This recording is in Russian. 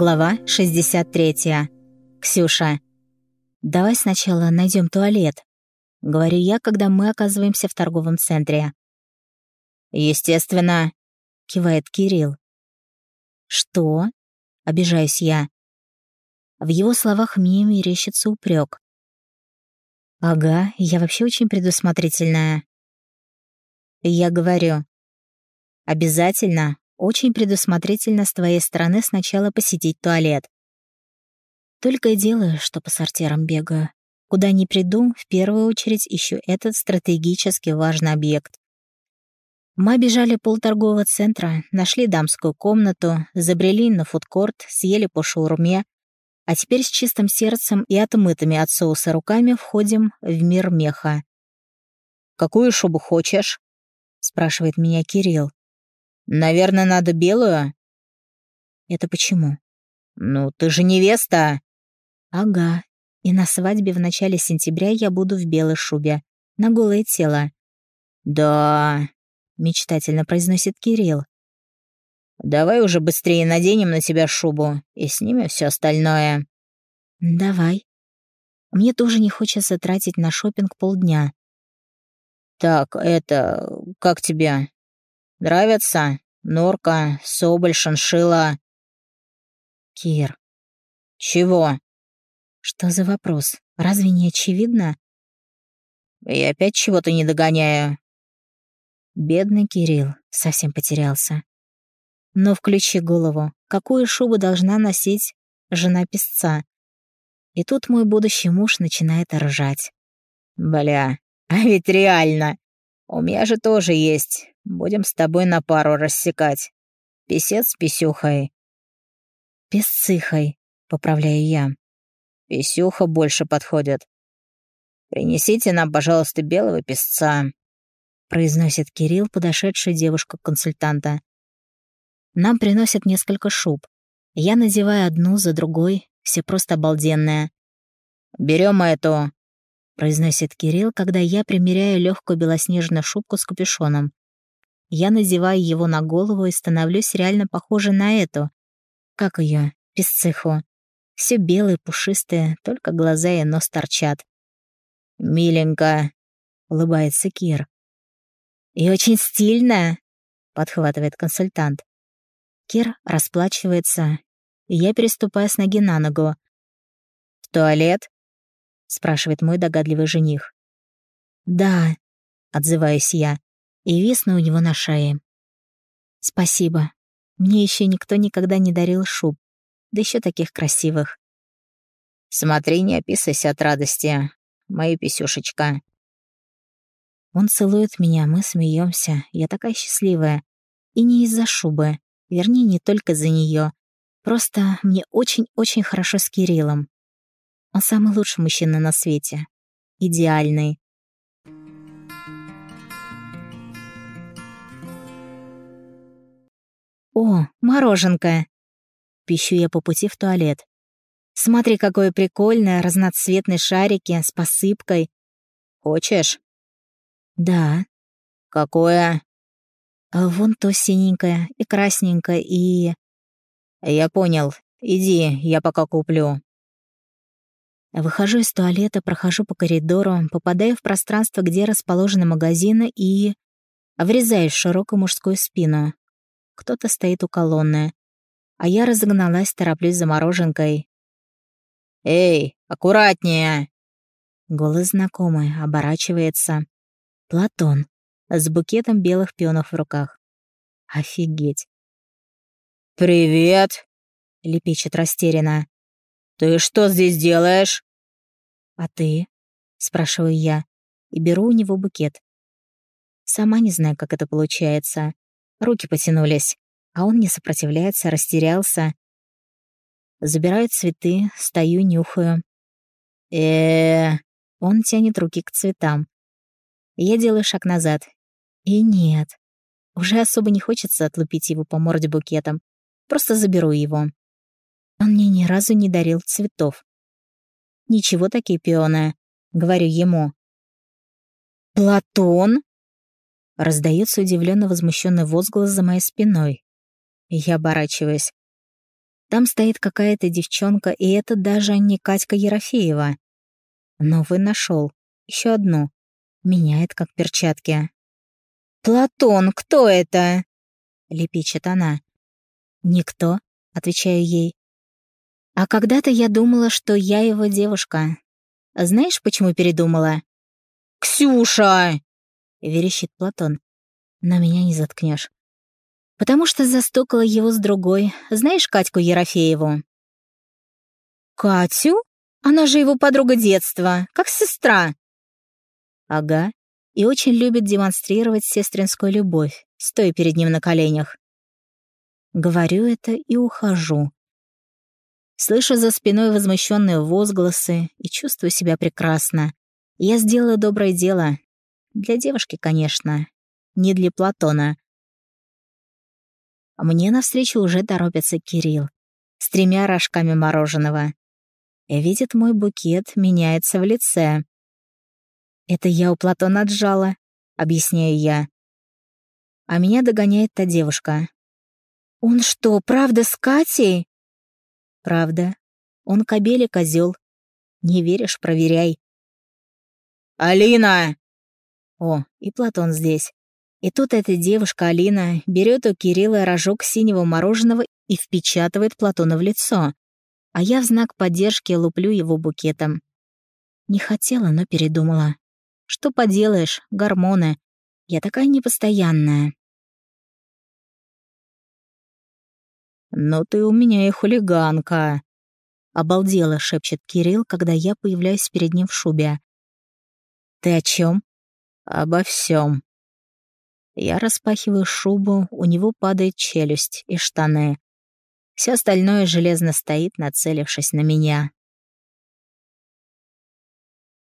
Глава 63. Ксюша. «Давай сначала найдем туалет», — говорю я, когда мы оказываемся в торговом центре. «Естественно», — кивает Кирилл. «Что?» — обижаюсь я. В его словах мне мерещится упрек. «Ага, я вообще очень предусмотрительная». Я говорю. «Обязательно очень предусмотрительно с твоей стороны сначала посетить туалет. Только и делаю, что по сортирам бегаю. Куда ни приду, в первую очередь ищу этот стратегически важный объект. Мы обижали полторгового центра, нашли дамскую комнату, забрели на фудкорт, съели по шаурме, а теперь с чистым сердцем и отмытыми от соуса руками входим в мир меха. «Какую шубу хочешь?» — спрашивает меня Кирилл. «Наверное, надо белую?» «Это почему?» «Ну, ты же невеста!» «Ага. И на свадьбе в начале сентября я буду в белой шубе. На голое тело». «Да...» — мечтательно произносит Кирилл. «Давай уже быстрее наденем на тебя шубу и снимем все остальное». «Давай. Мне тоже не хочется тратить на шопинг полдня». «Так, это... как тебе?» Нравятся? Норка, соболь, шиншила. Кир. Чего? Что за вопрос? Разве не очевидно? И опять чего-то не догоняю. Бедный Кирилл совсем потерялся. Но включи голову, какую шубу должна носить жена песца? И тут мой будущий муж начинает ржать. Бля, а ведь реально. У меня же тоже есть. Будем с тобой на пару рассекать. Песец с писюхой». «Песцихой», — поправляю я. «Писюха больше подходит. Принесите нам, пожалуйста, белого песца», — произносит Кирилл, подошедший девушка-консультанта. Нам приносят несколько шуб. Я надеваю одну за другой, все просто обалденные. «Берем эту», — произносит Кирилл, когда я примеряю легкую белоснежную шубку с капюшоном. Я надеваю его на голову и становлюсь реально похожа на эту. Как ее? Песциху. Все белые, пушистые, только глаза и нос торчат. «Миленько», — улыбается Кир. «И очень стильно», — подхватывает консультант. Кир расплачивается, и я переступаю с ноги на ногу. «В туалет?» — спрашивает мой догадливый жених. «Да», — отзываюсь я и висну у него на шее. «Спасибо. Мне еще никто никогда не дарил шуб, да еще таких красивых». «Смотри, не описывайся от радости, моя писюшечка». Он целует меня, мы смеемся. Я такая счастливая. И не из-за шубы. Вернее, не только за нее. Просто мне очень-очень хорошо с Кириллом. Он самый лучший мужчина на свете. Идеальный. «О, мороженка!» Пищу я по пути в туалет. «Смотри, какое прикольное, разноцветные шарики с посыпкой. Хочешь?» «Да». «Какое?» а «Вон то синенькое и красненькое и...» «Я понял. Иди, я пока куплю». Выхожу из туалета, прохожу по коридору, попадаю в пространство, где расположены магазины и... Врезаюсь в широкую мужскую спину. Кто-то стоит у колонны. А я разогналась, тороплюсь за мороженкой. «Эй, аккуратнее!» Голос знакомый, оборачивается. Платон, с букетом белых пионов в руках. Офигеть. «Привет!» — лепечет растерянно. «Ты что здесь делаешь?» «А ты?» — спрашиваю я и беру у него букет. Сама не знаю, как это получается. Руки потянулись, а он не сопротивляется, растерялся. Забираю цветы, стою, нюхаю. э Он тянет руки к цветам. Я делаю шаг назад. И нет. Уже особо не хочется отлупить его по морде букетом. Просто заберу его. Он мне ни разу не дарил цветов. «Ничего такие пионы», — говорю ему. «Платон?» Раздается удивленно возмущенный возглас за моей спиной. Я оборачиваюсь. Там стоит какая-то девчонка, и это даже не Катька Ерофеева. Новый нашел. Еще одну. Меняет, как перчатки. «Платон, кто это?» — лепечет она. «Никто», — отвечаю ей. «А когда-то я думала, что я его девушка. Знаешь, почему передумала?» «Ксюша!» — верещит Платон. «Но меня не заткнешь. Потому что застукала его с другой. Знаешь Катьку Ерофееву?» «Катю? Она же его подруга детства, как сестра». «Ага, и очень любит демонстрировать сестринскую любовь, стоя перед ним на коленях. Говорю это и ухожу. Слышу за спиной возмущенные возгласы и чувствую себя прекрасно. Я сделаю доброе дело. Для девушки, конечно. Не для Платона. Мне навстречу уже торопится Кирилл с тремя рожками мороженого. Видит мой букет, меняется в лице. «Это я у Платона отжала», — объясняю я. А меня догоняет та девушка. «Он что, правда с Катей?» «Правда. Он кобель и козел. Не веришь, проверяй». «Алина!» О, и Платон здесь. И тут эта девушка Алина берет у Кирилла рожок синего мороженого и впечатывает Платона в лицо. А я в знак поддержки луплю его букетом. Не хотела, но передумала. Что поделаешь, гормоны. Я такая непостоянная. «Ну ты у меня и хулиганка», — обалдело шепчет Кирилл, когда я появляюсь перед ним в шубе. «Ты о чем? «Обо всем. Я распахиваю шубу, у него падает челюсть и штаны. Все остальное железно стоит, нацелившись на меня.